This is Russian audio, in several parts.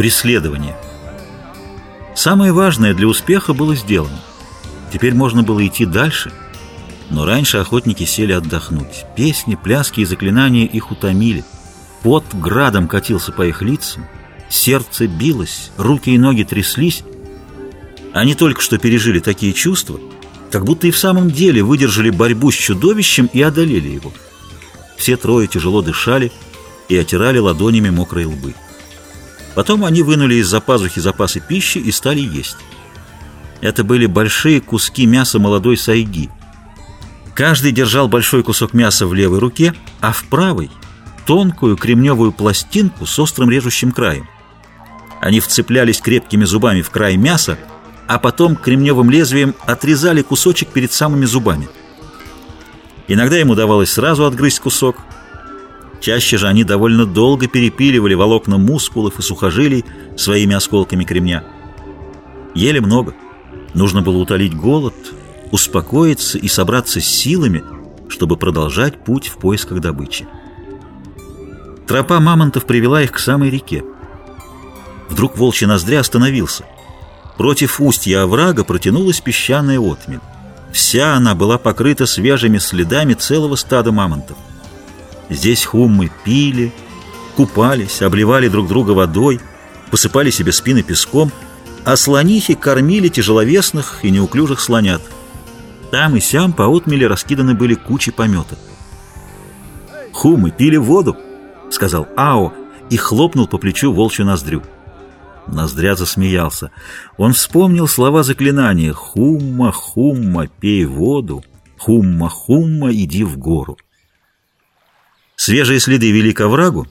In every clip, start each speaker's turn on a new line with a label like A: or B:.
A: Преследование. Самое важное для успеха было сделано. Теперь можно было идти дальше, но раньше охотники сели отдохнуть. Песни, пляски и заклинания их утомили. Пот градом катился по их лицам, сердце билось, руки и ноги тряслись. Они только что пережили такие чувства, как будто и в самом деле выдержали борьбу с чудовищем и одолели его. Все трое тяжело дышали и отирали ладонями мокрые лбы. Потом они вынули из-за пазухи запасы пищи и стали есть. Это были большие куски мяса молодой сайги. Каждый держал большой кусок мяса в левой руке, а в правой — тонкую кремневую пластинку с острым режущим краем. Они вцеплялись крепкими зубами в край мяса, а потом кремневым лезвием отрезали кусочек перед самыми зубами. Иногда им удавалось сразу отгрызть кусок. Чаще же они довольно долго перепиливали волокна мускулов и сухожилий своими осколками кремня. Ели много. Нужно было утолить голод, успокоиться и собраться с силами, чтобы продолжать путь в поисках добычи. Тропа мамонтов привела их к самой реке. Вдруг волчий ноздря остановился. Против устья оврага протянулась песчаная отмель. Вся она была покрыта свежими следами целого стада мамонтов. Здесь хуммы пили, купались, обливали друг друга водой, посыпали себе спины песком, а слонихи кормили тяжеловесных и неуклюжих слонят. Там и сям по отмеле раскиданы были кучи помета. «Хумы пили воду», — сказал Ао и хлопнул по плечу волчью ноздрю. Ноздря засмеялся. Он вспомнил слова заклинания «Хумма, хумма, пей воду, хумма, хумма, иди в гору». Свежие следы вели к оврагу,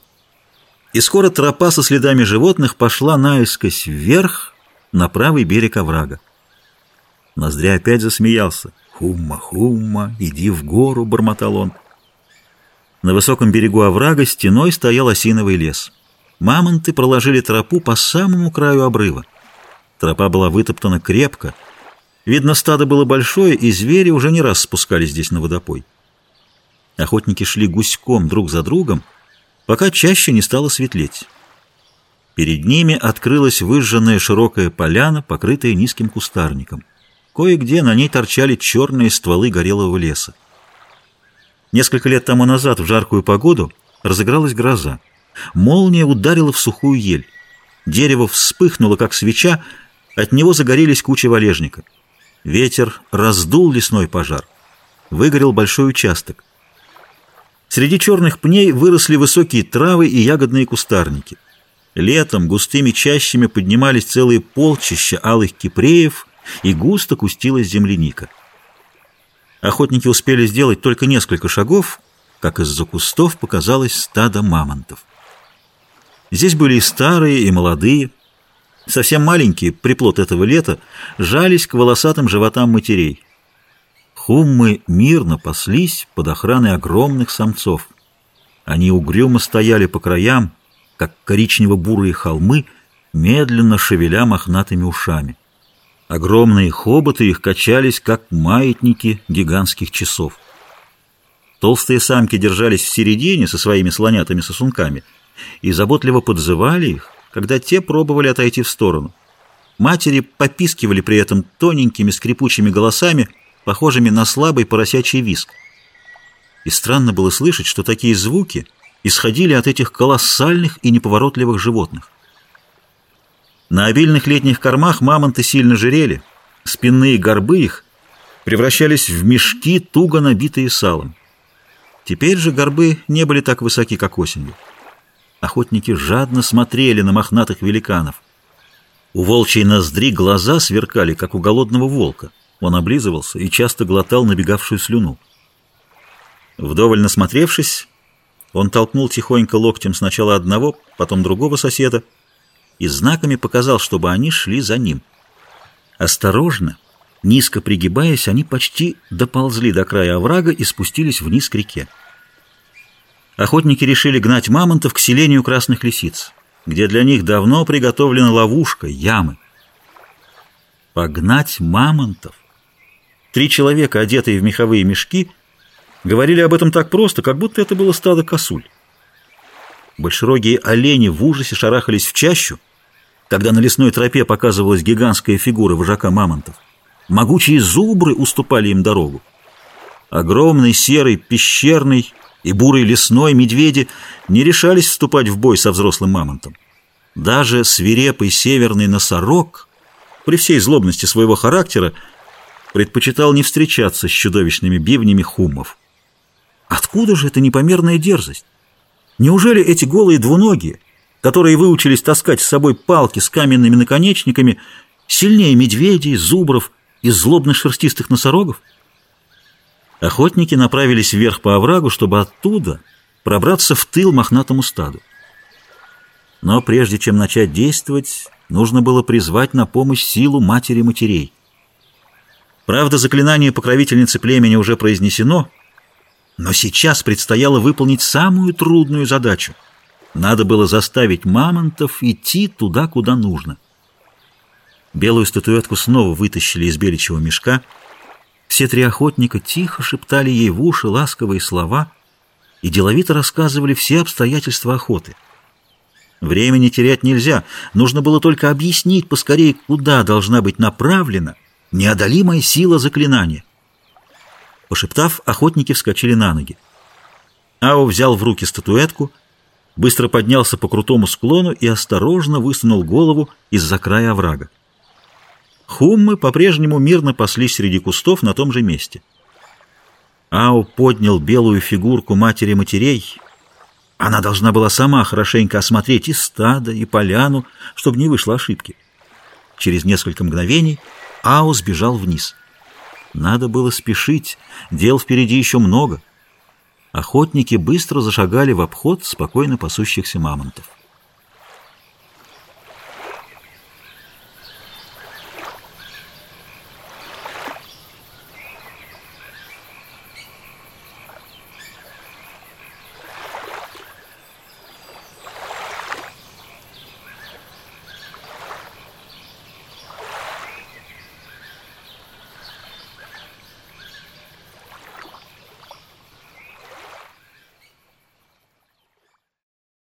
A: и скоро тропа со следами животных пошла наискось вверх на правый берег оврага. Ноздря опять засмеялся. «Хумма, хумма, иди в гору», — бормотал он. На высоком берегу оврага стеной стоял осиновый лес. Мамонты проложили тропу по самому краю обрыва. Тропа была вытоптана крепко. Видно, стадо было большое, и звери уже не раз спускались здесь на водопой. Охотники шли гуськом друг за другом, пока чаще не стало светлеть. Перед ними открылась выжженная широкая поляна, покрытая низким кустарником. Кое-где на ней торчали черные стволы горелого леса. Несколько лет тому назад в жаркую погоду разыгралась гроза. Молния ударила в сухую ель. Дерево вспыхнуло, как свеча, от него загорелись кучи валежника. Ветер раздул лесной пожар. Выгорел большой участок. Среди черных пней выросли высокие травы и ягодные кустарники. Летом густыми чащами поднимались целые полчища алых кипреев, и густо кустилась земляника. Охотники успели сделать только несколько шагов, как из-за кустов показалось стадо мамонтов. Здесь были и старые, и молодые. Совсем маленькие, приплод этого лета, жались к волосатым животам матерей. Хуммы мирно паслись под охраной огромных самцов. Они угрюмо стояли по краям, как коричнево-бурые холмы, медленно шевеля мохнатыми ушами. Огромные хоботы их качались, как маятники гигантских часов. Толстые самки держались в середине со своими слонятами-сосунками — и заботливо подзывали их, когда те пробовали отойти в сторону. Матери попискивали при этом тоненькими скрипучими голосами, похожими на слабый поросячий виск. И странно было слышать, что такие звуки исходили от этих колоссальных и неповоротливых животных. На обильных летних кормах мамонты сильно жирели, спинные горбы их превращались в мешки, туго набитые салом. Теперь же горбы не были так высоки, как осенью. Охотники жадно смотрели на мохнатых великанов. У волчьей ноздри глаза сверкали, как у голодного волка. Он облизывался и часто глотал набегавшую слюну. Вдоволь насмотревшись, он толкнул тихонько локтем сначала одного, потом другого соседа и знаками показал, чтобы они шли за ним. Осторожно, низко пригибаясь, они почти доползли до края оврага и спустились вниз к реке охотники решили гнать мамонтов к селению красных лисиц, где для них давно приготовлена ловушка, ямы. Погнать мамонтов? Три человека, одетые в меховые мешки, говорили об этом так просто, как будто это было стадо косуль. Большерогие олени в ужасе шарахались в чащу, когда на лесной тропе показывалась гигантская фигура вожака мамонтов. Могучие зубры уступали им дорогу. Огромный серый, пещерный и бурый лесной медведи не решались вступать в бой со взрослым мамонтом. Даже свирепый северный носорог, при всей злобности своего характера, предпочитал не встречаться с чудовищными бивнями хумов. Откуда же эта непомерная дерзость? Неужели эти голые двуногие, которые выучились таскать с собой палки с каменными наконечниками, сильнее медведей, зубров и злобно-шерстистых носорогов? Охотники направились вверх по оврагу, чтобы оттуда пробраться в тыл мохнатому стаду. Но прежде чем начать действовать, нужно было призвать на помощь силу матери матерей. Правда, заклинание покровительницы племени уже произнесено, но сейчас предстояло выполнить самую трудную задачу. Надо было заставить мамонтов идти туда, куда нужно. Белую статуэтку снова вытащили из беличьего мешка. Все три охотника тихо шептали ей в уши ласковые слова и деловито рассказывали все обстоятельства охоты. Времени терять нельзя, нужно было только объяснить поскорее, куда должна быть направлена неодолимая сила заклинания. Пошептав, охотники вскочили на ноги. Ао взял в руки статуэтку, быстро поднялся по крутому склону и осторожно высунул голову из-за края оврага. Хуммы по-прежнему мирно паслись среди кустов на том же месте. Ао поднял белую фигурку матери матерей. Она должна была сама хорошенько осмотреть и стадо, и поляну, чтобы не вышло ошибки. Через несколько мгновений Ао сбежал вниз — надо было спешить, дел впереди еще много. Охотники быстро зашагали в обход спокойно пасущихся мамонтов.